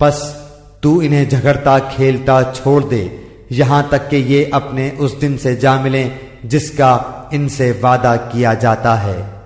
बस तू इन्हें झगड़ता, खेलता, छोड़ दे। यहाँ तक कि ये अपने उस दिन से जा मिले जिसका इनसे वादा किया जाता है।